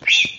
Whoosh.